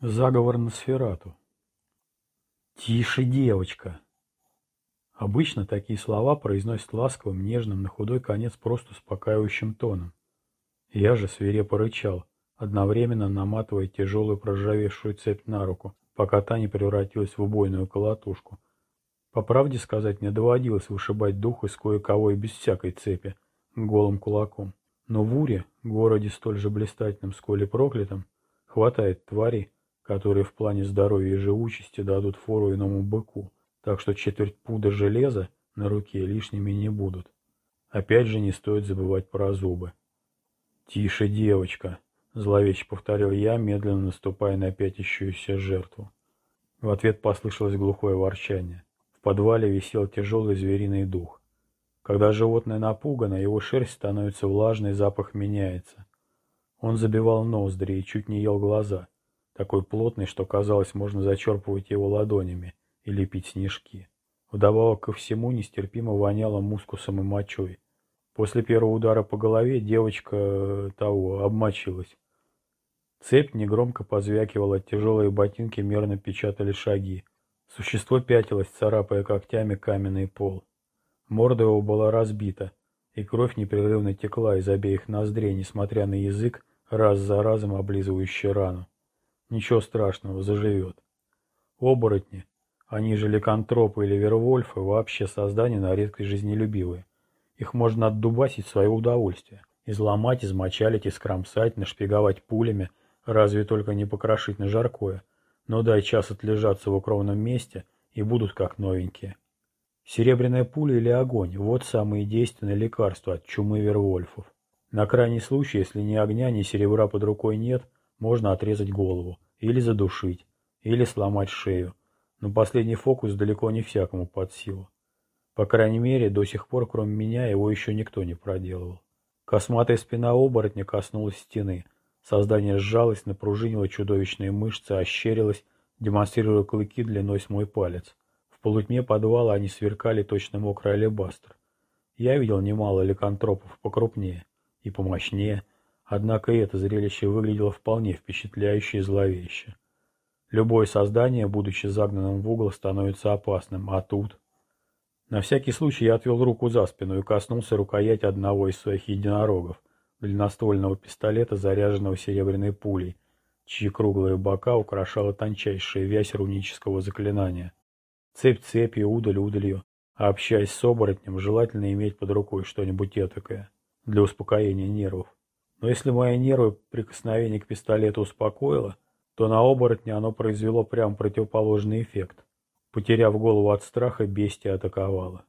Заговор на сферату. «Тише, девочка!» Обычно такие слова произносят ласковым, нежным, на худой конец просто успокаивающим тоном. Я же свирепо рычал, одновременно наматывая тяжелую проржавевшую цепь на руку, пока та не превратилась в убойную колотушку. По правде сказать, мне доводилось вышибать дух из кое-кого и без всякой цепи, голым кулаком. Но в Уре, городе столь же блистательном, сколь и проклятом, хватает тварей, которые в плане здоровья и живучести дадут фору иному быку, так что четверть пуда железа на руке лишними не будут. Опять же не стоит забывать про зубы. «Тише, девочка!» — зловеще повторил я, медленно наступая на пятящуюся жертву. В ответ послышалось глухое ворчание. В подвале висел тяжелый звериный дух. Когда животное напугано, его шерсть становится влажной, запах меняется. Он забивал ноздри и чуть не ел глаза — такой плотный, что казалось, можно зачерпывать его ладонями и лепить снежки. Вдобавок ко всему нестерпимо воняло мускусом и мочой. После первого удара по голове девочка э, того обмочилась. Цепь негромко позвякивала, тяжелые ботинки мерно печатали шаги. Существо пятилось, царапая когтями каменный пол. Морда его была разбита, и кровь непрерывно текла из обеих ноздрей, несмотря на язык, раз за разом облизывающий рану. Ничего страшного, заживет. Оборотни, они же ликантропы или вервольфы, вообще создания на редкость жизнелюбивые. Их можно отдубасить в свое удовольствие. Изломать, измочалить, искромсать, нашпиговать пулями, разве только не покрошить на жаркое. Но дай час отлежаться в укромном месте, и будут как новенькие. Серебряная пуля или огонь – вот самые действенные лекарства от чумы вервольфов. На крайний случай, если ни огня, ни серебра под рукой нет – можно отрезать голову, или задушить, или сломать шею. Но последний фокус далеко не всякому под силу. По крайней мере, до сих пор, кроме меня, его еще никто не проделывал. Косматая спина оборотня коснулась стены. Создание сжалось, напружинило чудовищные мышцы, ощерилось, демонстрируя клыки длиной с мой палец. В полутьме подвала они сверкали точно мокрый алебастр. Я видел немало ликантропов покрупнее и помощнее, Однако и это зрелище выглядело вполне впечатляюще и зловеще. Любое создание, будучи загнанным в угол, становится опасным, а тут... На всякий случай я отвел руку за спину и коснулся рукоять одного из своих единорогов, длинноствольного пистолета, заряженного серебряной пулей, чьи круглые бока украшала тончайшая вязь рунического заклинания. Цепь цепью, удаль удалью, а общаясь с оборотнем, желательно иметь под рукой что-нибудь этакое для успокоения нервов. Но если мои нервы прикосновение к пистолету успокоило, то на оборотня оно произвело прям противоположный эффект. Потеряв голову от страха, бестия атаковала.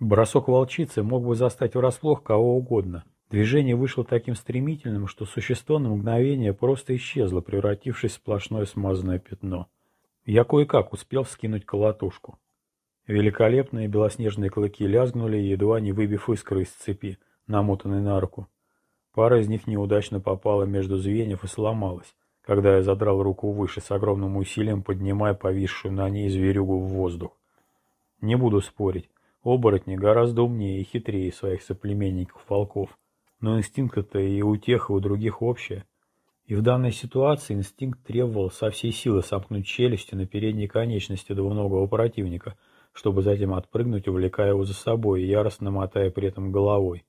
Бросок волчицы мог бы застать врасплох кого угодно. Движение вышло таким стремительным, что существо на мгновение просто исчезло, превратившись в сплошное смазанное пятно. Я кое-как успел скинуть колотушку. Великолепные белоснежные клыки лязгнули, едва не выбив искры из цепи, намотанной на руку. Пара из них неудачно попала между звеньев и сломалась, когда я задрал руку выше, с огромным усилием поднимая повисшую на ней зверюгу в воздух. Не буду спорить, оборотни гораздо умнее и хитрее своих соплеменников-волков, но инстинкт-то и у тех, и у других общее. И в данной ситуации инстинкт требовал со всей силы сомкнуть челюсти на передней конечности двуногого противника, чтобы затем отпрыгнуть, увлекая его за собой и яростно мотая при этом головой.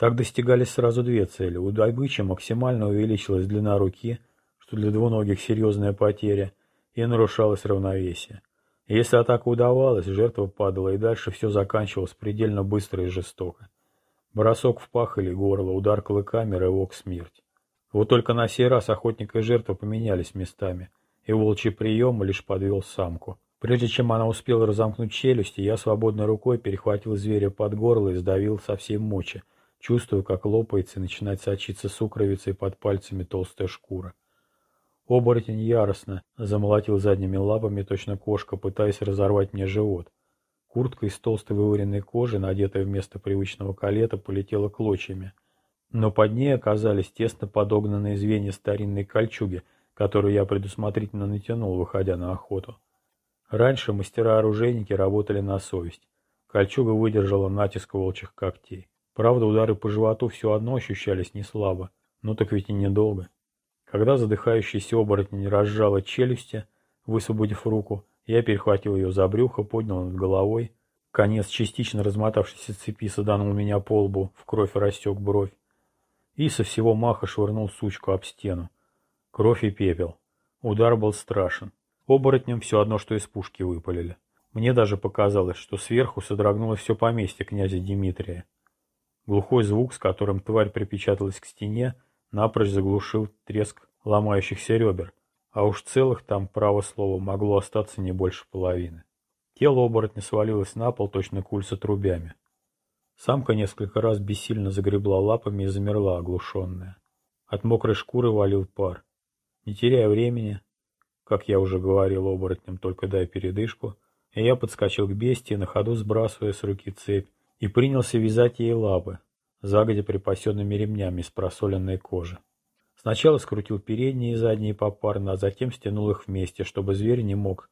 Так достигались сразу две цели. У добычи максимально увеличилась длина руки, что для двуногих серьезная потеря, и нарушалось равновесие. если атака удавалась, жертва падала, и дальше все заканчивалось предельно быстро и жестоко. Бросок в пах или горло, удар клыками, рывок смерть. Вот только на сей раз охотник и жертва поменялись местами, и волчий прием лишь подвел самку. Прежде чем она успела разомкнуть челюсти, я свободной рукой перехватил зверя под горло и сдавил со всей мочи, Чувствую, как лопается и начинает сочиться сукровицей под пальцами толстая шкура. Оборотень яростно замолотил задними лапами, точно кошка, пытаясь разорвать мне живот. Куртка из толстой вываренной кожи, надетая вместо привычного калета, полетела клочьями. Но под ней оказались тесно подогнанные звенья старинной кольчуги, которую я предусмотрительно натянул, выходя на охоту. Раньше мастера-оружейники работали на совесть. Кольчуга выдержала натиск волчьих когтей. Правда, удары по животу все одно ощущались не слабо, но так ведь и недолго. Когда задыхающийся оборотень разжала челюсти, высвободив руку, я перехватил ее за брюхо, поднял над головой. Конец частично размотавшейся цепи саданул меня по лбу, в кровь растек бровь. И со всего маха швырнул сучку об стену. Кровь и пепел. Удар был страшен. Оборотням все одно, что из пушки выпалили. Мне даже показалось, что сверху содрогнулось все поместье князя Дмитрия. Глухой звук, с которым тварь припечаталась к стене, напрочь заглушил треск ломающихся ребер, а уж целых там, право слово, могло остаться не больше половины. Тело оборотня свалилось на пол, точно куль с. Самка несколько раз бессильно загребла лапами и замерла, оглушенная. От мокрой шкуры валил пар. Не теряя времени, как я уже говорил оборотням, только дай передышку, и я подскочил к бестии, на ходу сбрасывая с руки цепь, и принялся вязать ей лапы, загодя припасенными ремнями из просоленной кожи. Сначала скрутил передние и задние попарно, а затем стянул их вместе, чтобы зверь не мог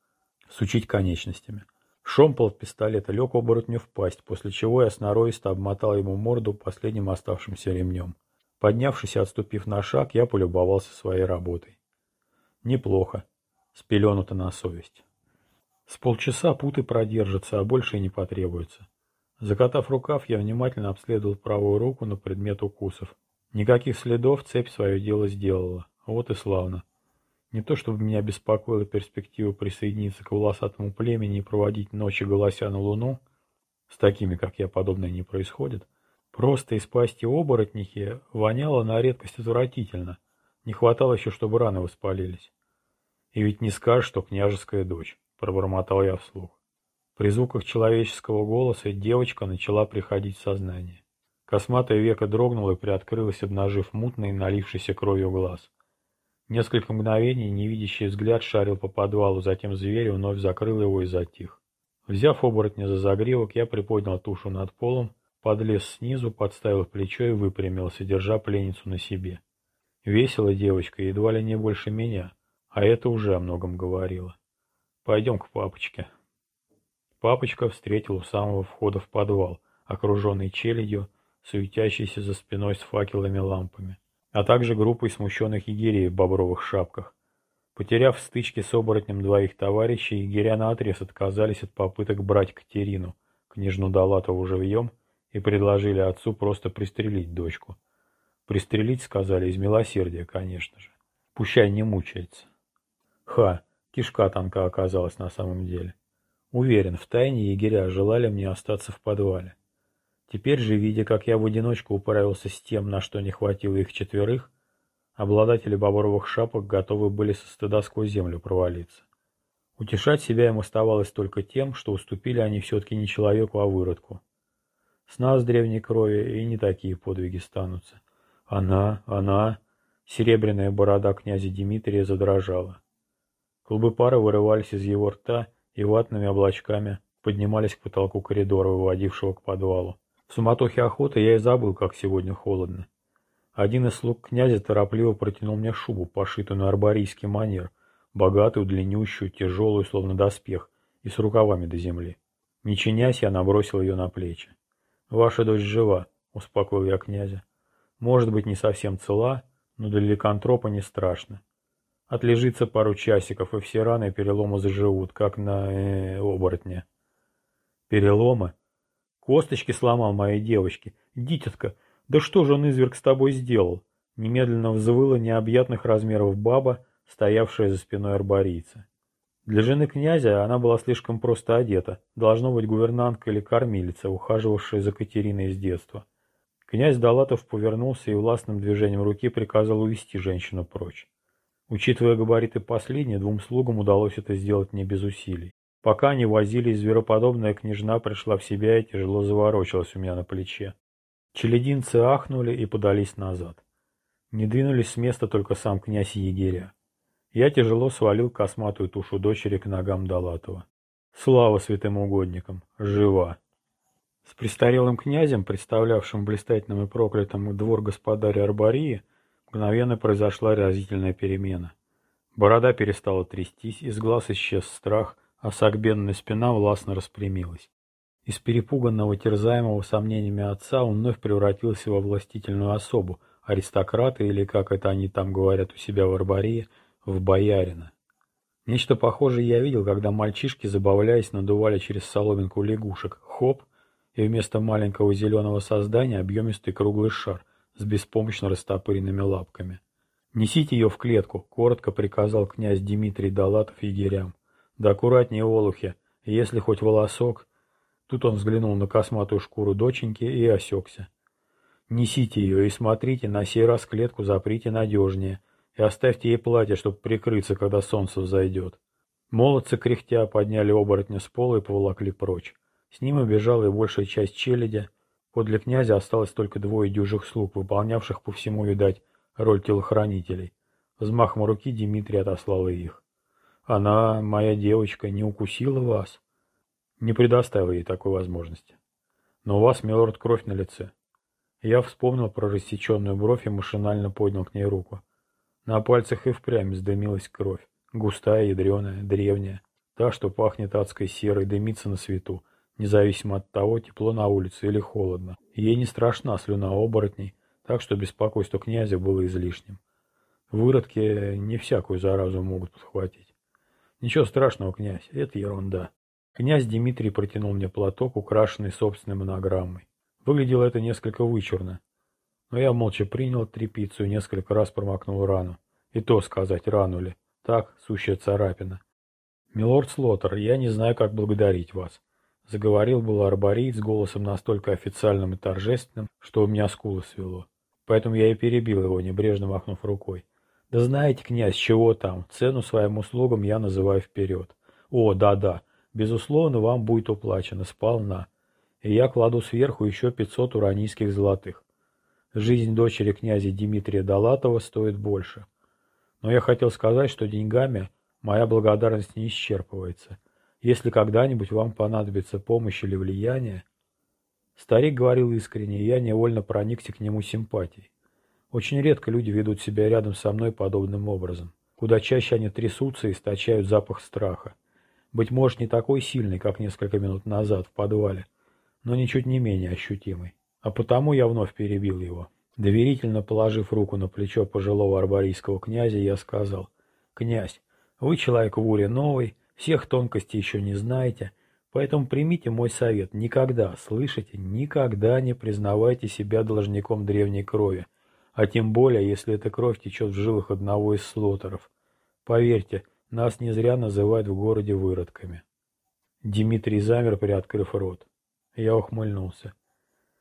сучить конечностями. Шомпол от пистолета лег оборотню в пасть, после чего я сноровисто обмотал ему морду последним оставшимся ремнем. Поднявшись и отступив на шаг, я полюбовался своей работой. Неплохо. Спеленуто на совесть. С полчаса путы продержатся, а больше и не потребуется. Закатав рукав, я внимательно обследовал правую руку на предмет укусов. Никаких следов, цепь свое дело сделала. Вот и славно. Не то чтобы меня беспокоила перспектива присоединиться к волосатому племени и проводить ночи голося на луну, с такими, как я, подобное не происходит. Просто из пасти оборотники воняло на редкость отвратительно. Не хватало еще, чтобы раны воспалились. И ведь не скажешь, что княжеская дочь, пробормотал я вслух. При звуках человеческого голоса девочка начала приходить в сознание. Косматое веко дрогнуло и приоткрылось, обнажив мутный, налившийся кровью глаз. Несколько мгновений невидящий взгляд шарил по подвалу, затем зверь вновь закрыл его и затих. Взяв оборотня за загривок, я приподнял тушу над полом, подлез снизу, подставил плечо и выпрямился, держа пленницу на себе. Весела девочка, едва ли не больше меня, а это уже о многом говорило. Пойдем к папочке. Папочка встретил у самого входа в подвал, окруженный челядью, суетящейся за спиной с факелами лампами, а также группой смущенных егерей в бобровых шапках. Потеряв в стычке с оборотнем двоих товарищей, егеря наотрез отказались от попыток брать Катерину, княжну Долатову живьем, и предложили отцу просто пристрелить дочку. Пристрелить, сказали, из милосердия, конечно же. Пущай не мучается. Ха, кишка танка оказалась на самом деле. Уверен, в тайне егеря желали мне остаться в подвале. Теперь же, видя, как я в одиночку управился с тем, на что не хватило их четверых, обладатели бобровых шапок готовы были со стыда сквозь землю провалиться. Утешать себя им оставалось только тем, что уступили они все-таки не человеку, а выродку. С нас, древней крови, и не такие подвиги станутся. Она, она... Серебряная борода князя Дмитрия задрожала. Клубы пара вырывались из его рта, и ватными облачками поднимались к потолку коридора, выводившего к подвалу. В суматохе охоты я и забыл, как сегодня холодно. Один из слуг князя торопливо протянул мне шубу, пошитую на арборийский манер, богатую, длиннющую, тяжелую, словно доспех, и с рукавами до земли. Не чинясь, я набросил ее на плечи. «Ваша дочь жива», — успокоил я князя. «Может быть, не совсем цела, но для ликантропа не страшно. Отлежится пару часиков, и все раны и переломы заживут, как на э, оборотне. Переломы? Косточки сломал моей девочке. Дитятка, да что же он, изверг, с тобой сделал? Немедленно взвыла необъятных размеров баба, стоявшая за спиной арборийца. Для жены князя она была слишком просто одета, должно быть гувернантка или кормилица, ухаживавшая за Катериной с детства. Князь Далатов повернулся и властным движением руки приказал увести женщину прочь. Учитывая габариты последней, двум слугам удалось это сделать не без усилий. Пока они возились, звероподобная княжна пришла в себя и тяжело заворочилась у меня на плече. Челединцы ахнули и подались назад. Не двинулись с места только сам князь егеря. Я тяжело свалил косматую тушу дочери к ногам Далатова. Слава святым угодникам! Жива! С престарелым князем, представлявшим блистательным и проклятым двор господаря Арбарии, Мгновенно произошла разительная перемена. Борода перестала трястись, из глаз исчез страх, а сагбенная спина властно распрямилась. Из перепуганного, терзаемого сомнениями отца он вновь превратился во властительную особу, аристократа или, как это они там говорят у себя в Арбарии, в боярина. Нечто похожее я видел, когда мальчишки, забавляясь, надували через соломинку лягушек. Хоп! И вместо маленького зеленого создания объемистый круглый шар с беспомощно растопыренными лапками. «Несите ее в клетку», — коротко приказал князь Дмитрий Далатов егерям. «Да аккуратнее, олухи, если хоть волосок...» Тут он взглянул на косматую шкуру доченьки и осекся. «Несите ее и смотрите, на сей раз клетку заприте надежнее, и оставьте ей платье, чтобы прикрыться, когда солнце взойдет». Молодцы, кряхтя, подняли оборотня с пола и поволокли прочь. С ним убежала и большая часть челяди. Подле князя осталось только двое дюжих слуг, выполнявших по всему, видать, роль телохранителей. Взмахом руки Дмитрий отослал их. «Она, моя девочка, не укусила вас?» «Не предоставил ей такой возможности. Но у вас, милорд, кровь на лице». Я вспомнил про рассеченную бровь и машинально поднял к ней руку. На пальцах и впрямь сдымилась кровь. Густая, ядреная, древняя. Та, что пахнет адской серой, дымится на свету, независимо от того, тепло на улице или холодно. Ей не страшна слюна оборотней, так что беспокойство князя было излишним. Выродки не всякую заразу могут подхватить. Ничего страшного, князь, это ерунда. Князь Дмитрий протянул мне платок, украшенный собственной монограммой. Выглядело это несколько вычурно. Но я молча принял трепицу и несколько раз промокнул рану. И то сказать, рану ли. Так, сущая царапина. «Милорд Слоттер, я не знаю, как благодарить вас. Заговорил был арбориец голосом настолько официальным и торжественным, что у меня скулы свело. Поэтому я и перебил его, небрежно махнув рукой. Да знаете, князь, чего там? Цену своим услугам я называю вперед. О, да-да, безусловно, вам будет уплачено сполна. И я кладу сверху еще пятьсот уранийских золотых. Жизнь дочери князя Дмитрия Долатова стоит больше. Но я хотел сказать, что деньгами моя благодарность не исчерпывается. Если когда-нибудь вам понадобится помощь или влияние, Старик говорил искренне, и я невольно проникся к нему симпатией. Очень редко люди ведут себя рядом со мной подобным образом. Куда чаще они трясутся и источают запах страха. Быть может, не такой сильный, как несколько минут назад в подвале, но ничуть не менее ощутимый. А потому я вновь перебил его. Доверительно положив руку на плечо пожилого арборийского князя, я сказал, «Князь, вы человек в уре новый, всех тонкостей еще не знаете, Поэтому примите мой совет. Никогда, слышите, никогда не признавайте себя должником древней крови. А тем более, если эта кровь течет в жилах одного из слотеров. Поверьте, нас не зря называют в городе выродками. Дмитрий замер, приоткрыв рот. Я ухмыльнулся.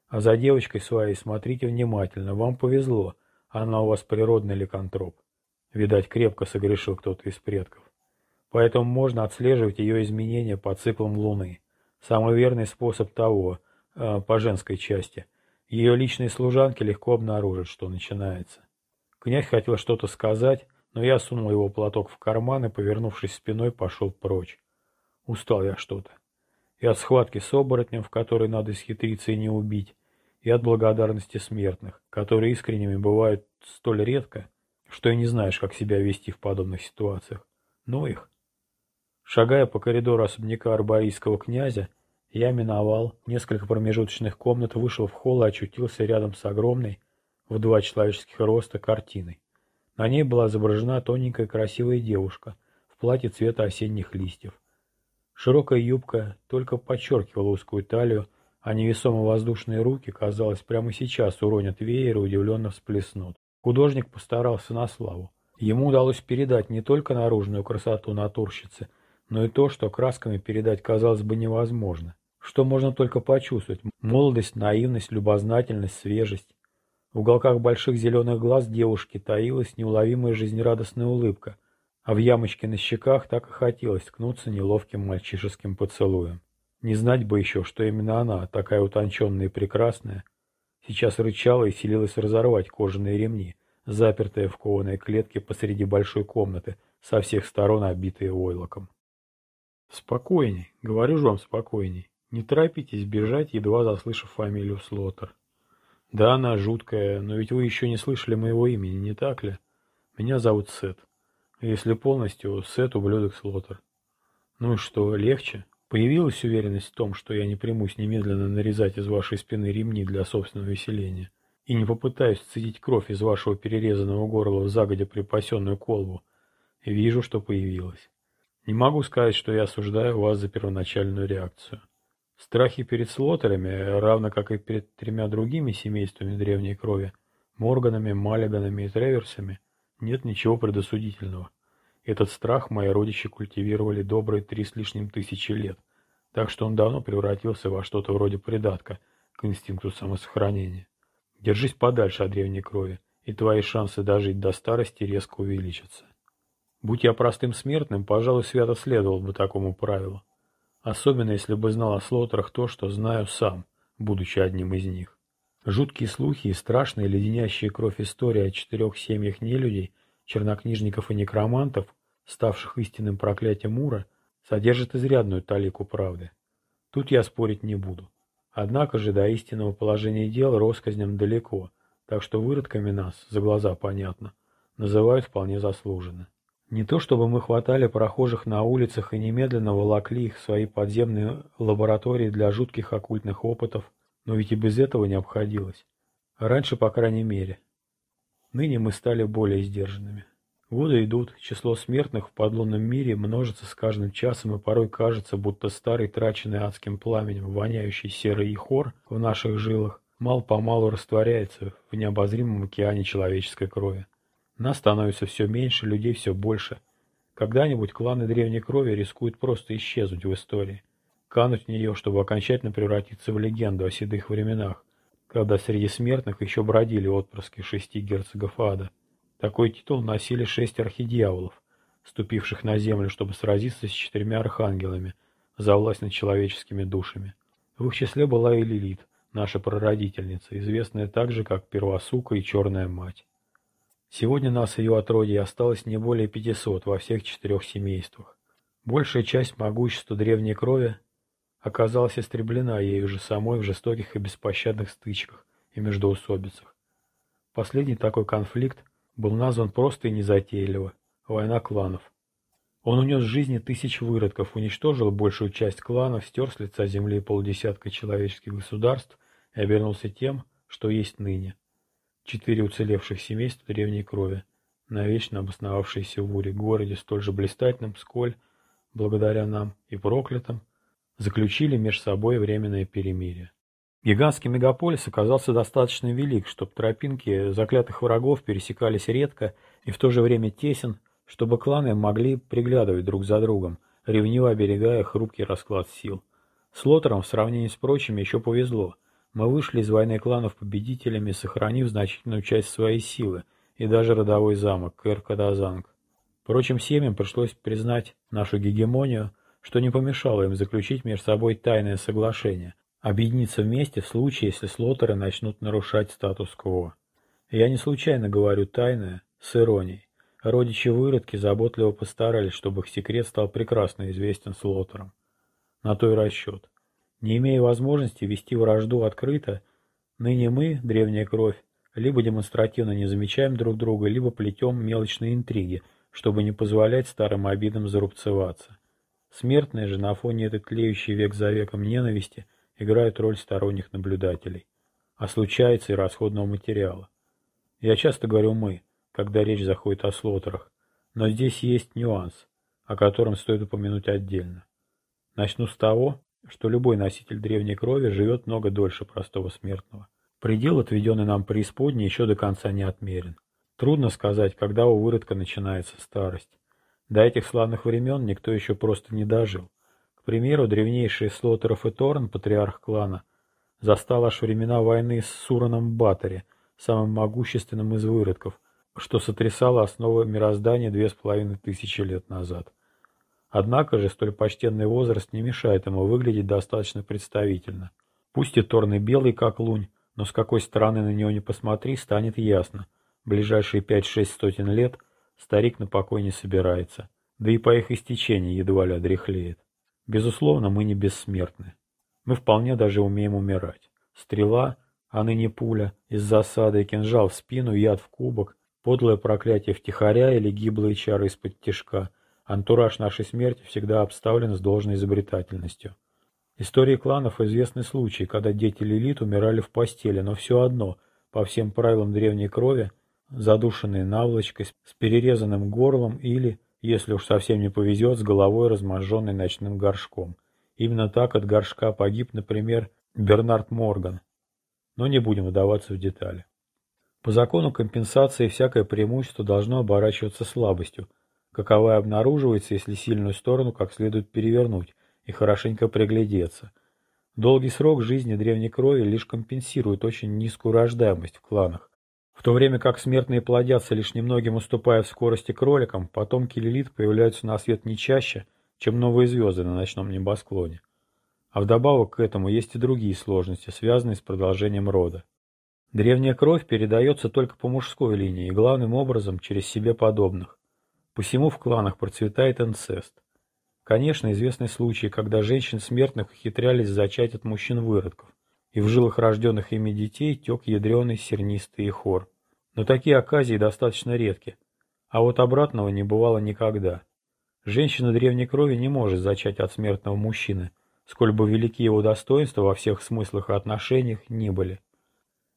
А за девочкой своей смотрите внимательно. Вам повезло. Она у вас природный ликантроп. Видать, крепко согрешил кто-то из предков. Поэтому можно отслеживать ее изменения по циклам Луны. Самый верный способ того, э, по женской части. Ее личные служанки легко обнаружат, что начинается. Князь хотел что-то сказать, но я сунул его платок в карман и, повернувшись спиной, пошел прочь. Устал я что-то. И от схватки с оборотнем, в которой надо схитриться и не убить, и от благодарности смертных, которые искренними бывают столь редко, что и не знаешь, как себя вести в подобных ситуациях. Ну их. Шагая по коридору особняка арборийского князя, я миновал несколько промежуточных комнат, вышел в холл и очутился рядом с огромной, в два человеческих роста, картиной. На ней была изображена тоненькая красивая девушка в платье цвета осенних листьев. Широкая юбка только подчеркивала узкую талию, а невесомо воздушные руки, казалось, прямо сейчас уронят веер и удивленно всплеснут. Художник постарался на славу. Ему удалось передать не только наружную красоту натурщицы, но и то, что красками передать казалось бы невозможно. Что можно только почувствовать. Молодость, наивность, любознательность, свежесть. В уголках больших зеленых глаз девушки таилась неуловимая жизнерадостная улыбка, а в ямочке на щеках так и хотелось ткнуться неловким мальчишеским поцелуем. Не знать бы еще, что именно она, такая утонченная и прекрасная, сейчас рычала и селилась разорвать кожаные ремни, запертые в кованой клетке посреди большой комнаты, со всех сторон обитые войлоком. Спокойней, говорю же вам спокойней. Не торопитесь бежать, едва заслышав фамилию Слотер. Да, она жуткая, но ведь вы еще не слышали моего имени, не так ли? Меня зовут Сет. Если полностью, Сет ублюдок Слотер. Ну и что, легче? Появилась уверенность в том, что я не примусь немедленно нарезать из вашей спины ремни для собственного веселения. и не попытаюсь сцедить кровь из вашего перерезанного горла в загодя припасенную колбу. Вижу, что появилась. Не могу сказать, что я осуждаю вас за первоначальную реакцию. Страхи перед слотерами, равно как и перед тремя другими семействами древней крови, Морганами, Маллиганами и Треверсами, нет ничего предосудительного. Этот страх мои родичи культивировали добрые три с лишним тысячи лет, так что он давно превратился во что-то вроде придатка к инстинкту самосохранения. Держись подальше от древней крови, и твои шансы дожить до старости резко увеличатся. Будь я простым смертным, пожалуй, свято следовал бы такому правилу. Особенно, если бы знал о слотерах то, что знаю сам, будучи одним из них. Жуткие слухи и страшные леденящие кровь истории о четырех семьях нелюдей, чернокнижников и некромантов, ставших истинным проклятием Мура, содержат изрядную талику правды. Тут я спорить не буду. Однако же до истинного положения дел россказням далеко, так что выродками нас, за глаза понятно, называют вполне заслуженно. Не то чтобы мы хватали прохожих на улицах и немедленно волокли их в свои подземные лаборатории для жутких оккультных опытов, но ведь и без этого не обходилось. Раньше, по крайней мере. Ныне мы стали более сдержанными. Годы идут, число смертных в подлунном мире множится с каждым часом, и порой кажется, будто старый, траченный адским пламенем, воняющий серый хор в наших жилах, мал-помалу растворяется в необозримом океане человеческой крови. Нас становится все меньше, людей все больше. Когда-нибудь кланы древней крови рискуют просто исчезнуть в истории. Кануть в нее, чтобы окончательно превратиться в легенду о седых временах, когда среди смертных еще бродили отпрыски шести герцогов ада. Такой титул носили шесть архидьяволов, ступивших на землю, чтобы сразиться с четырьмя архангелами за власть над человеческими душами. В их числе была и Лилит, наша прародительница, известная также как Первосука и Черная Мать. Сегодня нас ее отродье осталось не более 500 во всех четырех семействах. Большая часть могущества древней крови оказалась истреблена ею же самой в жестоких и беспощадных стычках и междоусобицах. Последний такой конфликт был назван просто и незатейливо – «Война кланов». Он унес жизни тысяч выродков, уничтожил большую часть кланов, стер с лица земли полдесятка человеческих государств и обернулся тем, что есть ныне – Четыре уцелевших семейства древней крови, навечно обосновавшиеся в Уре, городе столь же блистательном, сколь, благодаря нам и проклятым, заключили между собой временное перемирие. Гигантский мегаполис оказался достаточно велик, чтобы тропинки заклятых врагов пересекались редко и в то же время тесен, чтобы кланы могли приглядывать друг за другом, ревниво оберегая хрупкий расклад сил. Слотерам в сравнении с прочими еще повезло – мы вышли из войны кланов победителями, сохранив значительную часть своей силы и даже родовой замок Кэр-Кадазанг. Прочим семьям пришлось признать нашу гегемонию, что не помешало им заключить между собой тайное соглашение, объединиться вместе в случае, если слотеры начнут нарушать статус-кво. Я не случайно говорю «тайное» с иронией. Родичи-выродки заботливо постарались, чтобы их секрет стал прекрасно известен слотерам. На то и расчет. Не имея возможности вести вражду открыто, ныне мы, древняя кровь, либо демонстративно не замечаем друг друга, либо плетем мелочные интриги, чтобы не позволять старым обидам зарубцеваться. Смертные же на фоне этой тлеющей век за веком ненависти играют роль сторонних наблюдателей. А случается и расходного материала. Я часто говорю «мы», когда речь заходит о слотерах, но здесь есть нюанс, о котором стоит упомянуть отдельно. Начну с того, что любой носитель древней крови живет много дольше простого смертного. Предел, отведенный нам преисподней, еще до конца не отмерен. Трудно сказать, когда у выродка начинается старость. До этих славных времен никто еще просто не дожил. К примеру, древнейший Слотеров и Торн, патриарх клана, застал аж времена войны с Сураном Батаре, самым могущественным из выродков, что сотрясало основы мироздания две с половиной тысячи лет назад. Однако же столь почтенный возраст не мешает ему выглядеть достаточно представительно. Пусть и торный белый, как лунь, но с какой стороны на него не посмотри, станет ясно. Ближайшие пять-шесть сотен лет старик на покой не собирается, да и по их истечении едва ли одряхлеет. Безусловно, мы не бессмертны. Мы вполне даже умеем умирать. Стрела, а ныне пуля, из засады, кинжал в спину, яд в кубок, подлое проклятие втихаря или гиблые чары из-под тишка — Антураж нашей смерти всегда обставлен с должной изобретательностью. Истории кланов известны случаи, когда дети Лилит умирали в постели, но все одно по всем правилам древней крови, задушенные наволочкой, с перерезанным горлом или, если уж совсем не повезет, с головой, разможженной ночным горшком. Именно так от горшка погиб, например, Бернард Морган. Но не будем вдаваться в детали. По закону компенсации всякое преимущество должно оборачиваться слабостью, каковая обнаруживается, если сильную сторону как следует перевернуть и хорошенько приглядеться. Долгий срок жизни древней крови лишь компенсирует очень низкую рождаемость в кланах, в то время как смертные плодятся, лишь немногим уступая в скорости кроликам, потомки Лилит появляются на свет не чаще, чем новые звезды на ночном небосклоне. А вдобавок к этому есть и другие сложности, связанные с продолжением рода. Древняя кровь передается только по мужской линии и главным образом через себе подобных. Посему в кланах процветает инцест. Конечно, известны случаи, когда женщин смертных ухитрялись зачать от мужчин-выродков и в жилах рожденных ими детей тек ядреный сернистый хор. Но такие оказии достаточно редки, а вот обратного не бывало никогда. Женщина древней крови не может зачать от смертного мужчины, сколь бы велики его достоинства во всех смыслах и отношениях ни были.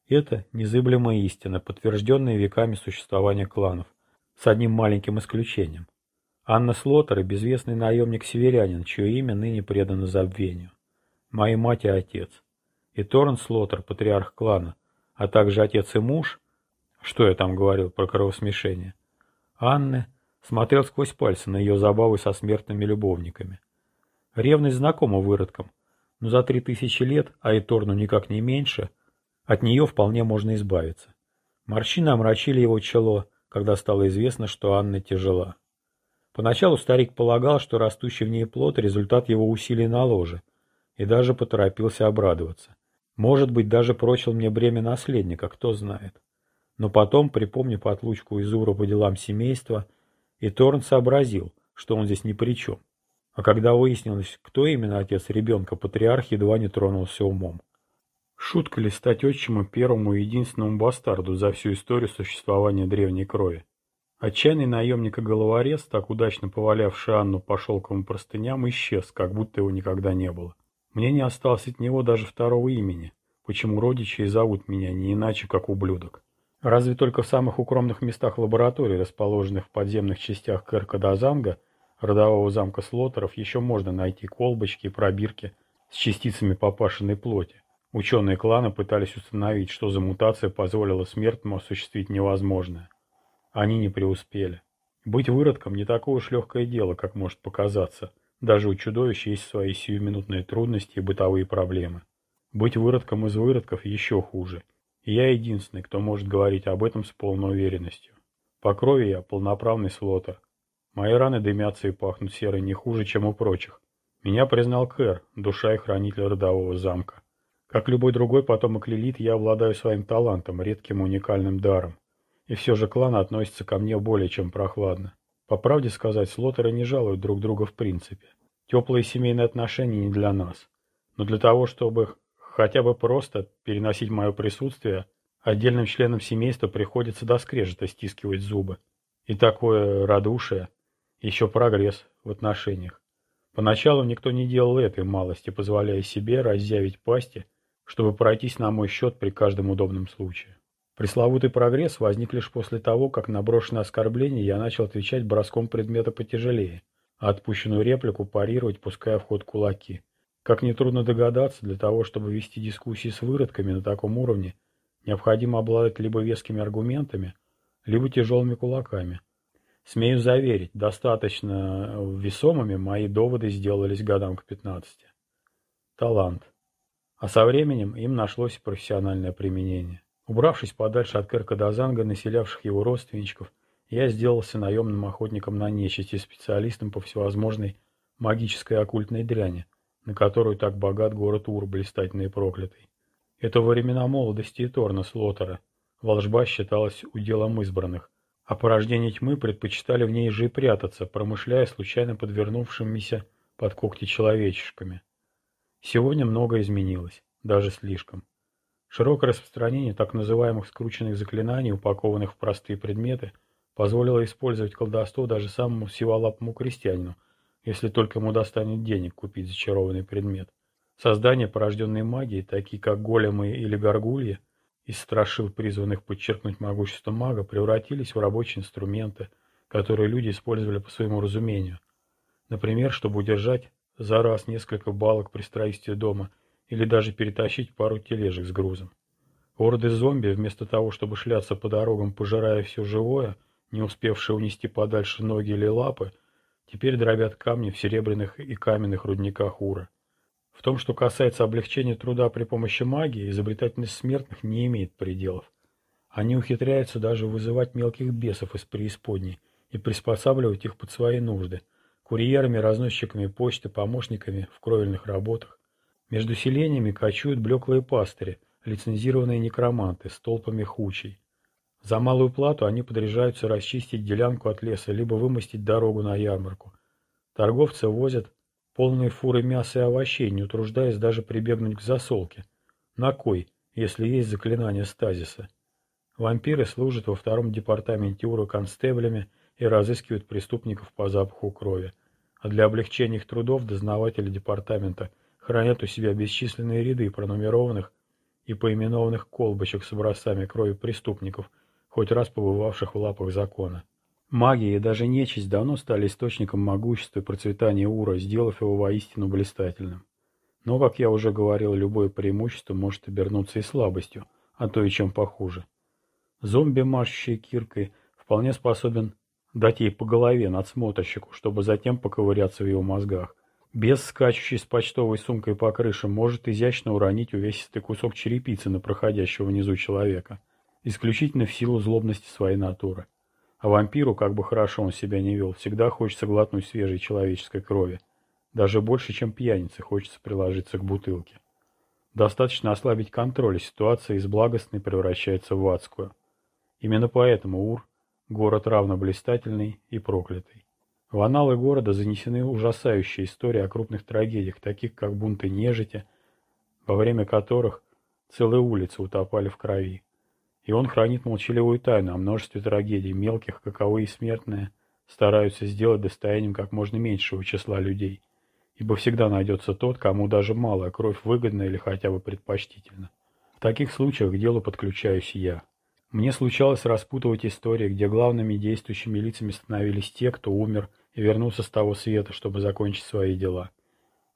Это незыблемая истина, подтвержденная веками существования кланов, с одним маленьким исключением. Анна Слотер и безвестный наемник-северянин, чье имя ныне предано забвению. Мои мать и отец и Торн Слотер, патриарх клана, а также отец и муж, что я там говорил про кровосмешение, Анны смотрел сквозь пальцы на ее забавы со смертными любовниками. Ревность знакома выродкам, но за три тысячи лет, а и Торну никак не меньше, от нее вполне можно избавиться. Морщины омрачили его чело, когда стало известно, что Анна тяжела. Поначалу старик полагал, что растущий в ней плод – результат его усилий на ложе, и даже поторопился обрадоваться. Может быть, даже прочил мне бремя наследника, кто знает. Но потом, припомнив отлучку Изура по делам семейства, и Торн сообразил, что он здесь ни при чем. А когда выяснилось, кто именно отец ребенка, патриарх едва не тронулся умом. Шутка ли стать отчимом первому и единственному бастарду за всю историю существования древней крови? Отчаянный наемник и головорез, так удачно повалявший Анну по шелковым простыням, исчез, как будто его никогда не было. Мне не осталось от него даже второго имени, почему родичи и зовут меня не иначе, как ублюдок. Разве только в самых укромных местах лабораторий, расположенных в подземных частях Керкадазанга, родового замка Слотеров, еще можно найти колбочки и пробирки с частицами попашенной плоти. Ученые клана пытались установить, что за мутация позволила смертному осуществить невозможное. Они не преуспели. Быть выродком не такое уж легкое дело, как может показаться – даже у чудовищ есть свои сиюминутные трудности и бытовые проблемы. Быть выродком из выродков еще хуже. И я единственный, кто может говорить об этом с полной уверенностью. По крови я полноправный слотер. Мои раны дымятся и пахнут серой не хуже, чем у прочих. Меня признал Кэр, душа и хранитель родового замка. Как любой другой потомок Лилит, я обладаю своим талантом, редким уникальным даром. И все же клан относится ко мне более чем прохладно. По правде сказать, слотеры не жалуют друг друга в принципе. Теплые семейные отношения не для нас. Но для того, чтобы хотя бы просто переносить мое присутствие, отдельным членам семейства приходится до скрежета стискивать зубы. И такое радушие, еще прогресс в отношениях. Поначалу никто не делал этой малости, позволяя себе разъявить пасти, чтобы пройтись на мой счет при каждом удобном случае. Пресловутый прогресс возник лишь после того, как на брошенное оскорбление я начал отвечать броском предмета потяжелее, а отпущенную реплику парировать, пуская в ход кулаки. Как нетрудно догадаться, для того, чтобы вести дискуссии с выродками на таком уровне, необходимо обладать либо вескими аргументами, либо тяжелыми кулаками. Смею заверить, достаточно весомыми мои доводы сделались годам к 15. Талант. А со временем им нашлось профессиональное применение. Убравшись подальше от Керкадазанга, населявших его родственничков, я сделался наемным охотником на нечисть и специалистом по всевозможной магической оккультной дряни, на которую так богат город Ур, блистательный и проклятый. Это времена молодости и Торна Слотера. Волжба считалась уделом избранных, а порождение тьмы предпочитали в ней же и прятаться, промышляя случайно подвернувшимися под когти человечешками. Сегодня многое изменилось, даже слишком. Широкое распространение так называемых скрученных заклинаний, упакованных в простые предметы, позволило использовать колдовство даже самому сиволапому крестьянину, если только ему достанет денег купить зачарованный предмет. Создания, порожденные магией, такие как големы или горгульи, из страшил, призванных подчеркнуть могущество мага, превратились в рабочие инструменты, которые люди использовали по своему разумению. Например, чтобы удержать за раз несколько балок при строительстве дома или даже перетащить пару тележек с грузом. Орды зомби, вместо того, чтобы шляться по дорогам, пожирая все живое, не успевшие унести подальше ноги или лапы, теперь дробят камни в серебряных и каменных рудниках Ура. В том, что касается облегчения труда при помощи магии, изобретательность смертных не имеет пределов. Они ухитряются даже вызывать мелких бесов из преисподней и приспосабливать их под свои нужды, курьерами, разносчиками почты, помощниками в кровельных работах. Между селениями кочуют блеклые пастыри, лицензированные некроманты с толпами хучей. За малую плату они подряжаются расчистить делянку от леса, либо вымостить дорогу на ярмарку. Торговцы возят полные фуры мяса и овощей, не утруждаясь даже прибегнуть к засолке. На кой, если есть заклинание стазиса? Вампиры служат во втором департаменте Ура констеблями и разыскивают преступников по запаху крови. А для облегчения их трудов дознаватели департамента хранят у себя бесчисленные ряды пронумерованных и поименованных колбочек с образцами крови преступников – хоть раз побывавших в лапах закона. Магия и даже нечисть давно стали источником могущества и процветания Ура, сделав его воистину блистательным. Но, как я уже говорил, любое преимущество может обернуться и слабостью, а то и чем похуже. Зомби, машущий киркой, вполне способен дать ей по голове надсмотрщику, чтобы затем поковыряться в его мозгах. Без скачущий с почтовой сумкой по крыше может изящно уронить увесистый кусок черепицы на проходящего внизу человека – исключительно в силу злобности своей натуры. А вампиру, как бы хорошо он себя не вел, всегда хочется глотнуть свежей человеческой крови. Даже больше, чем пьянице, хочется приложиться к бутылке. Достаточно ослабить контроль, и ситуация из благостной превращается в адскую. Именно поэтому Ур – город равно блистательный и проклятый. В аналы города занесены ужасающие истории о крупных трагедиях, таких как бунты нежити, во время которых целые улицы утопали в крови. И он хранит молчаливую тайну о множестве трагедий, мелких, каковые смертные, стараются сделать достоянием как можно меньшего числа людей. Ибо всегда найдется тот, кому даже малая кровь выгодна или хотя бы предпочтительна. В таких случаях к делу подключаюсь я. Мне случалось распутывать истории, где главными действующими лицами становились те, кто умер и вернулся с того света, чтобы закончить свои дела.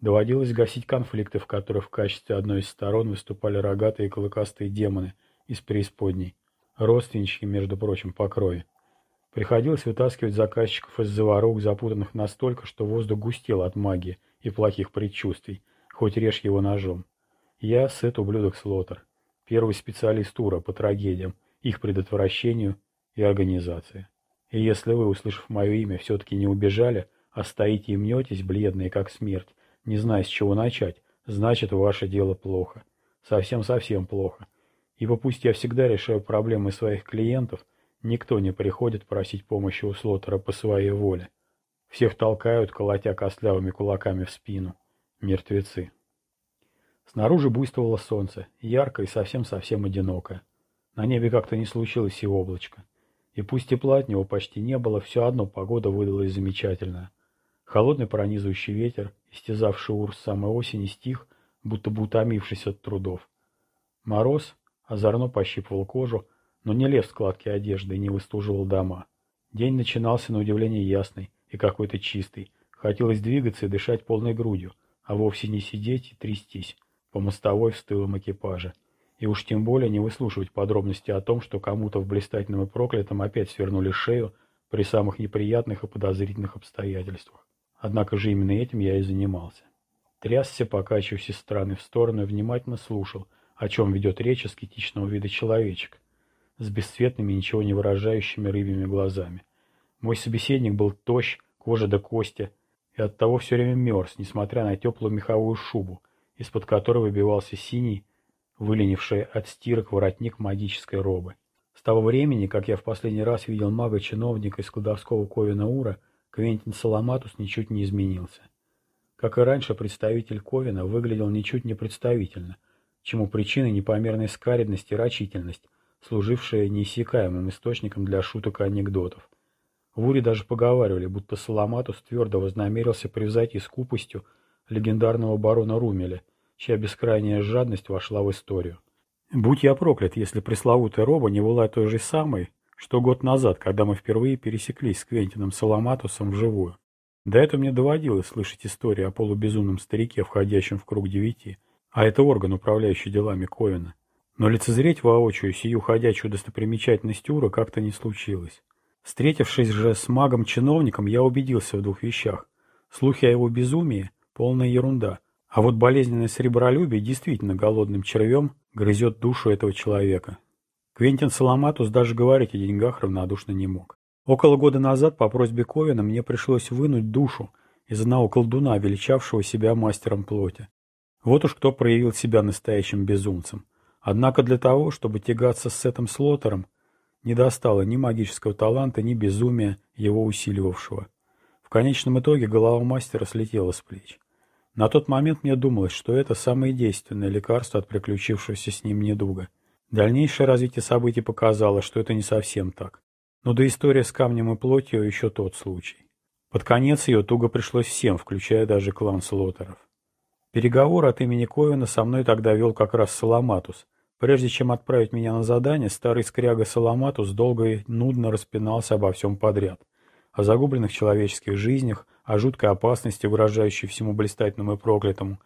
Доводилось гасить конфликты, в которых в качестве одной из сторон выступали рогатые и клыкастые демоны – из преисподней. Родственнички, между прочим, по крови. Приходилось вытаскивать заказчиков из заварук, запутанных настолько, что воздух густел от магии и плохих предчувствий, хоть режь его ножом. Я Сет Ублюдок Слотер, первый специалист Ура по трагедиям, их предотвращению и организации. И если вы, услышав мое имя, все-таки не убежали, а стоите и мнетесь, бледные как смерть, не зная, с чего начать, значит, ваше дело плохо. Совсем-совсем плохо. Ибо пусть я всегда решаю проблемы своих клиентов, никто не приходит просить помощи у Слотера по своей воле. Всех толкают, колотя костлявыми кулаками в спину. Мертвецы. Снаружи буйствовало солнце, яркое и совсем-совсем одинокое. На небе как-то не случилось и облачко. И пусть тепла от него почти не было, все одно погода выдалась замечательная. Холодный пронизывающий ветер, истязавший Ур с самой осени, стих, будто бы утомившись от трудов. Мороз, Озорно пощипывал кожу, но не лез в складки одежды и не выстуживал дома. День начинался на удивление ясный и какой-то чистый. Хотелось двигаться и дышать полной грудью, а вовсе не сидеть и трястись по мостовой в стылом экипаже. И уж тем более не выслушивать подробности о том, что кому-то в блистательном и проклятом опять свернули шею при самых неприятных и подозрительных обстоятельствах. Однако же именно этим я и занимался. Трясся, покачиваясь из стороны в сторону, и внимательно слушал, о чем ведет речь аскетичного вида человечек, с бесцветными, ничего не выражающими рыбьими глазами. Мой собеседник был тощ, кожа до кости, и оттого все время мерз, несмотря на теплую меховую шубу, из-под которой выбивался синий, выленивший от стирок воротник магической робы. С того времени, как я в последний раз видел мага-чиновника из кладовского Ковина Ура, Квентин Саламатус ничуть не изменился. Как и раньше, представитель Ковина выглядел ничуть не представительно, чему причиной непомерная скаредность и рачительность, служившая неиссякаемым источником для шуток и анекдотов. В Уре даже поговаривали, будто Саламатус твердо вознамерился превзойти скупостью легендарного барона Румеля, чья бескрайняя жадность вошла в историю. Будь я проклят, если пресловутая роба не была той же самой, что год назад, когда мы впервые пересеклись с Квентином Саламатусом вживую. До этого мне доводилось слышать истории о полубезумном старике, входящем в круг девяти, а это орган, управляющий делами Ковина. Но лицезреть воочию сию ходячую достопримечательность Ура как-то не случилось. Встретившись же с магом-чиновником, я убедился в двух вещах. Слухи о его безумии – полная ерунда, а вот болезненное сребролюбие действительно голодным червем грызет душу этого человека. Квентин Саламатус даже говорить о деньгах равнодушно не мог. Около года назад по просьбе Ковина мне пришлось вынуть душу из одного колдуна, величавшего себя мастером плоти. Вот уж кто проявил себя настоящим безумцем. Однако для того, чтобы тягаться с этим слотером, не достало ни магического таланта, ни безумия, его усиливавшего. В конечном итоге голова мастера слетела с плеч. На тот момент мне думалось, что это самое действенное лекарство от приключившегося с ним недуга. Дальнейшее развитие событий показало, что это не совсем так. Но до истории с камнем и плотью еще тот случай. Под конец ее туго пришлось всем, включая даже клан Слотеров. Переговор от имени Ковина со мной тогда вел как раз Саламатус. Прежде чем отправить меня на задание, старый скряга Саламатус долго и нудно распинался обо всем подряд. О загубленных человеческих жизнях, о жуткой опасности, угрожающей всему блистательному и проклятому,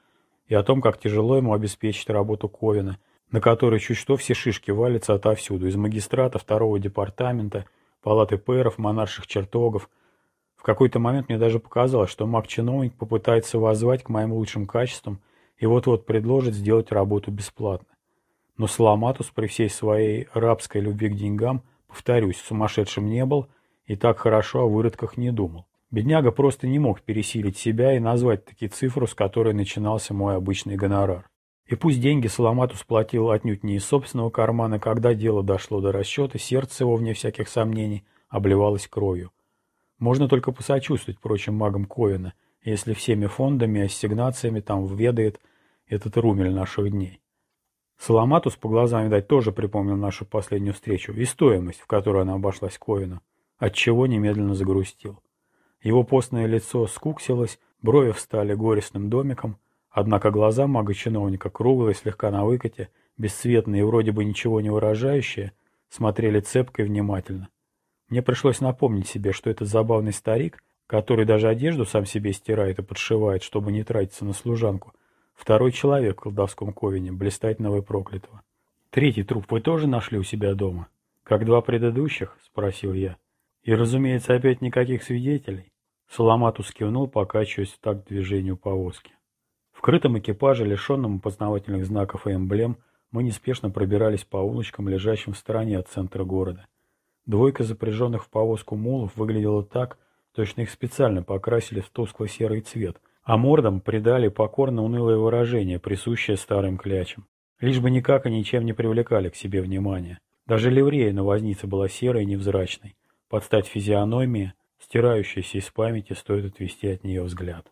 и о том, как тяжело ему обеспечить работу Ковина, на которой чуть что все шишки валятся отовсюду, из магистрата, второго департамента – палаты пэров, монарших чертогов. В какой-то момент мне даже показалось, что маг-чиновник попытается воззвать к моим лучшим качествам и вот-вот предложит сделать работу бесплатно. Но Саламатус при всей своей рабской любви к деньгам, повторюсь, сумасшедшим не был и так хорошо о выродках не думал. Бедняга просто не мог пересилить себя и назвать таки цифру, с которой начинался мой обычный гонорар. И пусть деньги Соломату сплатил отнюдь не из собственного кармана, когда дело дошло до расчета, сердце его, вне всяких сомнений, обливалось кровью. Можно только посочувствовать прочим магам Ковина, если всеми фондами и ассигнациями там ведает этот румель наших дней. Соломатус по глазам, видать, тоже припомнил нашу последнюю встречу и стоимость, в которой она обошлась Ковину, отчего немедленно загрустил. Его постное лицо скуксилось, брови встали горестным домиком – Однако глаза мага-чиновника, круглые, слегка на выкате, бесцветные и вроде бы ничего не выражающие, смотрели цепко и внимательно. Мне пришлось напомнить себе, что этот забавный старик, который даже одежду сам себе стирает и подшивает, чтобы не тратиться на служанку, второй человек в колдовском ковине, блистательного и проклятого. «Третий труп вы тоже нашли у себя дома?» «Как два предыдущих?» — спросил я. «И, разумеется, опять никаких свидетелей?» Соломатус кивнул, покачиваясь в такт движению повозки. В крытом экипаже, лишенном опознавательных знаков и эмблем, мы неспешно пробирались по улочкам, лежащим в стороне от центра города. Двойка запряженных в повозку мулов выглядела так, точно их специально покрасили в тускло-серый цвет, а мордам придали покорно унылое выражение, присущее старым клячам. Лишь бы никак и ничем не привлекали к себе внимания. Даже ливрея на вознице была серой и невзрачной. Под стать физиономии, стирающейся из памяти, стоит отвести от нее взгляд.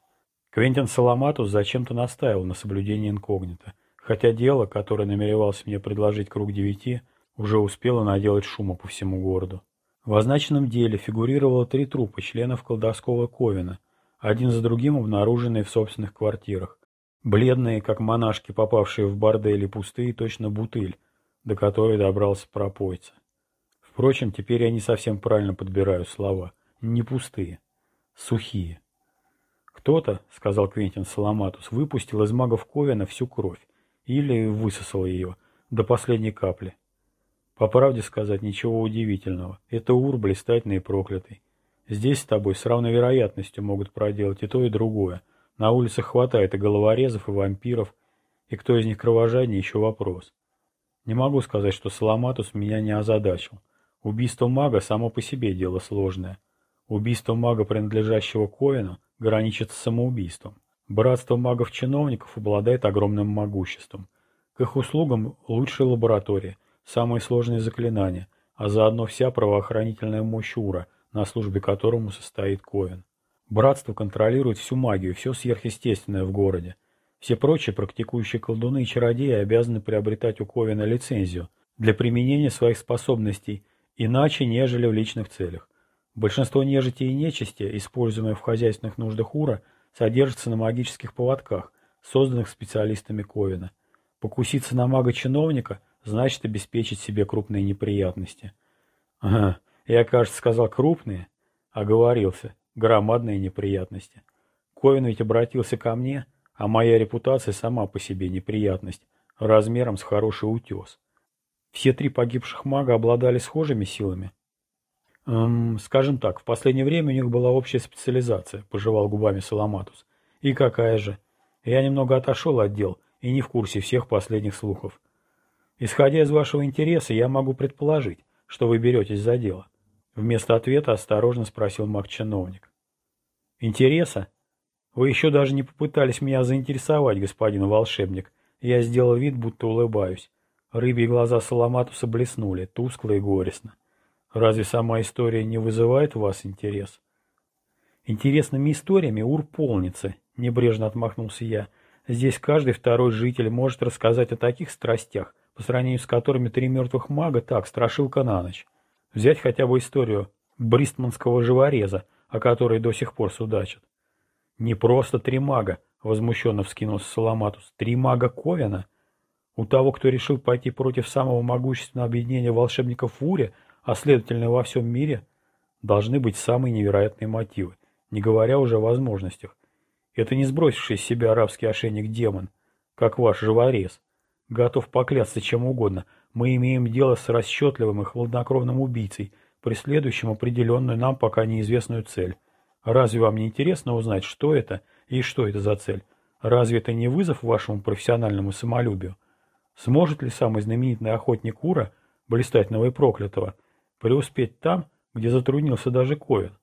Квентин Саламатус зачем-то настаивал на соблюдении инкогнито, хотя дело, которое намеревался мне предложить круг девяти, уже успело наделать шума по всему городу. В означенном деле фигурировало три трупа членов колдовского Ковина, один за другим обнаруженные в собственных квартирах. Бледные, как монашки, попавшие в бордель, пустые, точно бутыль, до которой добрался пропойца. Впрочем, теперь я не совсем правильно подбираю слова. Не пустые, сухие. «Кто-то, — сказал Квентин Саламатус, — выпустил из магов Ковина всю кровь. Или высосал ее до последней капли. По правде сказать, ничего удивительного. Это Ур блистательный и проклятый. Здесь с тобой с равной вероятностью могут проделать и то, и другое. На улицах хватает и головорезов, и вампиров, и кто из них кровожаднее, еще вопрос. Не могу сказать, что Саламатус меня не озадачил. Убийство мага само по себе дело сложное. Убийство мага, принадлежащего Ковину, граничит с самоубийством. Братство магов-чиновников обладает огромным могуществом. К их услугам лучшие лаборатории, самые сложные заклинания, а заодно вся правоохранительная мощь Ура, на службе которому состоит Ковен. Братство контролирует всю магию, все сверхъестественное в городе. Все прочие практикующие колдуны и чародеи обязаны приобретать у Ковена лицензию для применения своих способностей, иначе, нежели в личных целях. Большинство нежити и нечисти, используемые в хозяйственных нуждах Ура, содержатся на магических поводках, созданных специалистами Ковина. Покуситься на мага-чиновника значит обеспечить себе крупные неприятности. Ага, я, кажется, сказал крупные, оговорился, громадные неприятности. Ковин ведь обратился ко мне, а моя репутация сама по себе неприятность, размером с хороший утес. Все три погибших мага обладали схожими силами. Эм, скажем так, в последнее время у них была общая специализация, пожевал губами Соломатус. И какая же? Я немного отошел от дел и не в курсе всех последних слухов. Исходя из вашего интереса, я могу предположить, что вы беретесь за дело. Вместо ответа осторожно спросил маг-чиновник. Интереса? Вы еще даже не попытались меня заинтересовать, господин волшебник. Я сделал вид, будто улыбаюсь. Рыбьи глаза Саламатуса блеснули, тускло и горестно. Разве сама история не вызывает у вас интерес? Интересными историями Ур полнится, небрежно отмахнулся я. Здесь каждый второй житель может рассказать о таких страстях, по сравнению с которыми три мертвых мага так, страшилка на ночь. Взять хотя бы историю бристманского живореза, о которой до сих пор судачат. Не просто три мага, возмущенно вскинулся Соломатус, три мага Ковина. У того, кто решил пойти против самого могущественного объединения волшебников в Уре, а следовательно во всем мире, должны быть самые невероятные мотивы, не говоря уже о возможностях. Это не сбросивший с себя арабский ошейник-демон, как ваш живорез. Готов поклясться чем угодно. Мы имеем дело с расчетливым и хладнокровным убийцей, преследующим определенную нам пока неизвестную цель. Разве вам не интересно узнать, что это и что это за цель? Разве это не вызов вашему профессиональному самолюбию? Сможет ли самый знаменитый охотник Ура, блистательного и проклятого, преуспеть там, где затруднился даже Ковен?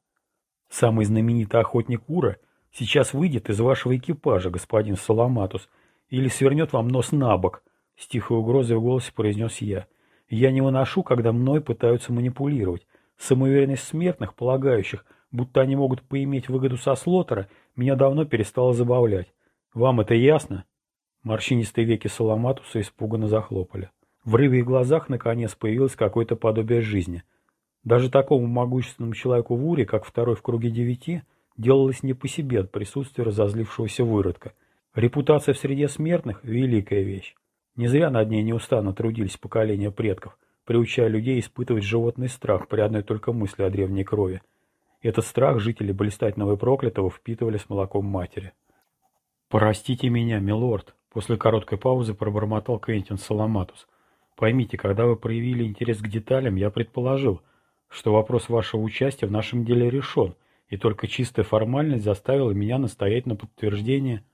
Самый знаменитый охотник Ура сейчас выйдет из вашего экипажа, господин Соломатус, или свернет вам нос на бок – с тихой угрозой в голосе произнес я. Я не выношу, когда мной пытаются манипулировать. Самоуверенность смертных, полагающих, будто они могут поиметь выгоду со слотера, меня давно перестала забавлять. Вам это ясно? Морщинистые веки Соломатуса испуганно захлопали. В рыбьих глазах наконец появилось какое-то подобие жизни. Даже такому могущественному человеку в Уре, как второй в круге девяти, делалось не по себе от присутствия разозлившегося выродка. Репутация в среде смертных – великая вещь. Не зря над ней неустанно трудились поколения предков, приучая людей испытывать животный страх при одной только мысли о древней крови. Этот страх жители блистательного и проклятого впитывали с молоком матери. «Простите меня, милорд», — после короткой паузы пробормотал Квентин Саламатус. «Поймите, когда вы проявили интерес к деталям, я предположил, что вопрос вашего участия в нашем деле решен, и только чистая формальность заставила меня настоять на подтверждении...»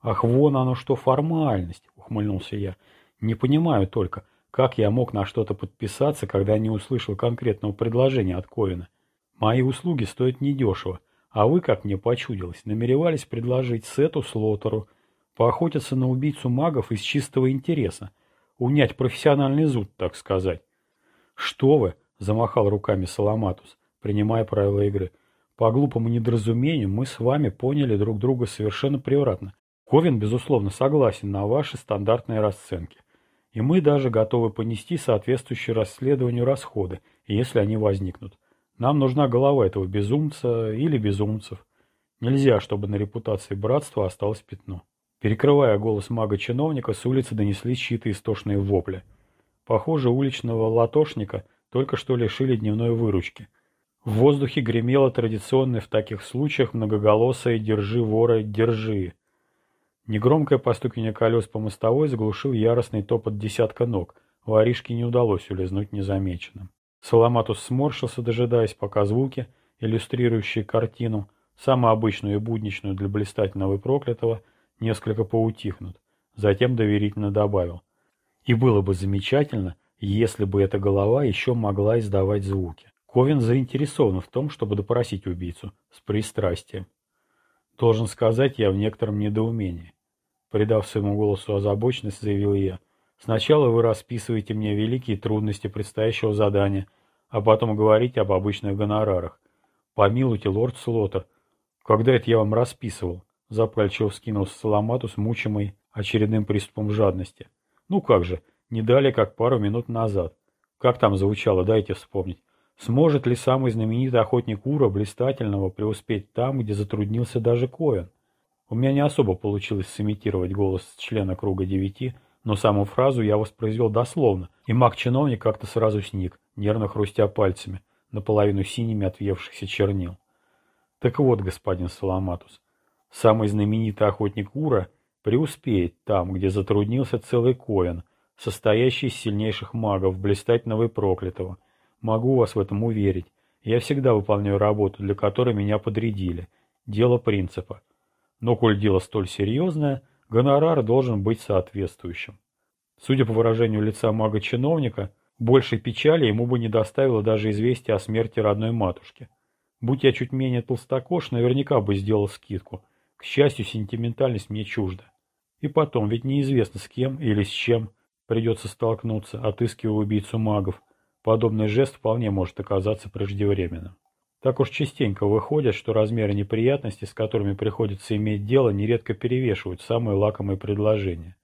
«Ах, вон оно что, формальность!» — ухмыльнулся я. «Не понимаю только, как я мог на что-то подписаться, когда не услышал конкретного предложения от Ковина? Мои услуги стоят недешево, а вы, как мне почудилось, намеревались предложить Сету Слотеру поохотиться на убийцу магов из чистого интереса, унять профессиональный зуд, так сказать». «Что вы!» — замахал руками Саламатус, принимая правила игры. «По глупому недоразумению мы с вами поняли друг друга совершенно превратно. Ковин, безусловно, согласен на ваши стандартные расценки. И мы даже готовы понести соответствующие расследованию расходы, если они возникнут. Нам нужна голова этого безумца или безумцев. Нельзя, чтобы на репутации братства осталось пятно. Перекрывая голос мага-чиновника, с улицы донеслись чьи-то истошные вопли. Похоже, уличного латошника только что лишили дневной выручки. В воздухе гремело традиционное в таких случаях многоголосое «держи, вора, держи». Негромкое постукивание колес по мостовой заглушил яростный топот десятка ног. Воришке не удалось улизнуть незамеченным. Соломатус сморщился, дожидаясь, пока звуки, иллюстрирующие картину, самую обычную и будничную для блистательного и проклятого, несколько поутихнут. Затем доверительно добавил. И было бы замечательно, если бы эта голова еще могла издавать звуки. Ковин заинтересован в том, чтобы допросить убийцу с пристрастием. Должен сказать, я в некотором недоумении. Придав своему голосу озабоченность, заявил я. Сначала вы расписываете мне великие трудности предстоящего задания, а потом говорите об обычных гонорарах. Помилуйте, лорд Слотер, когда это я вам расписывал? Запальчиво вскинулся Саламатус, мучимый очередным приступом жадности. Ну как же, не далее, как пару минут назад. Как там звучало, дайте вспомнить. Сможет ли самый знаменитый охотник Ура блистательного преуспеть там, где затруднился даже Коэн? У меня не особо получилось сымитировать голос члена круга девяти, но саму фразу я воспроизвел дословно, и маг-чиновник как-то сразу сник, нервно хрустя пальцами, наполовину синими от въевшихся чернил. Так вот, господин Саламатус, самый знаменитый охотник Ура преуспеет там, где затруднился целый Коин, состоящий из сильнейших магов, блистательного и проклятого. Могу вас в этом уверить. Я всегда выполняю работу, для которой меня подрядили. Дело принципа. Но коль дело столь серьезное, гонорар должен быть соответствующим. Судя по выражению лица мага-чиновника, большей печали ему бы не доставило даже известие о смерти родной матушки. Будь я чуть менее толстокож, наверняка бы сделал скидку. К счастью, сентиментальность мне чужда. И потом, ведь неизвестно с кем или с чем придется столкнуться, отыскивая убийцу магов. Подобный жест вполне может оказаться преждевременным. Так уж частенько выходит, что размеры неприятностей, с которыми приходится иметь дело, нередко перевешивают самые лакомые предложения.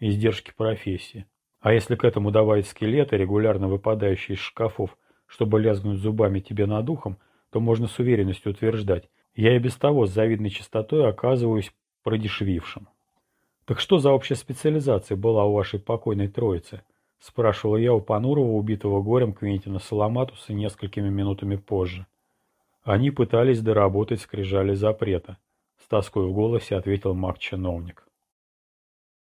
Издержки профессии. А если к этому добавить скелеты, регулярно выпадающие из шкафов, чтобы лязгнуть зубами тебе над ухом, то можно с уверенностью утверждать, я и без того с завидной частотой оказываюсь продешевившим. «Так что за общая специализация была у вашей покойной троицы?» — спрашивал я у Панурова, убитого горем Квентина Соломатуса, несколькими минутами позже. Они пытались доработать скрижали запрета. С тоской в голосе ответил маг-чиновник.